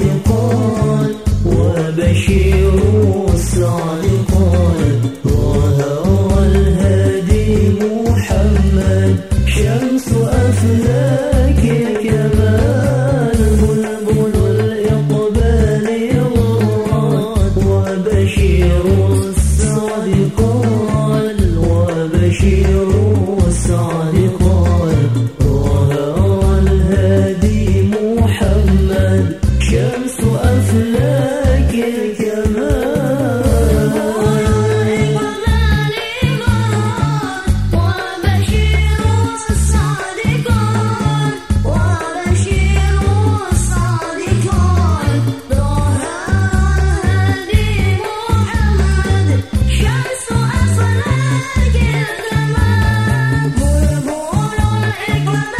يقال وبشروا England.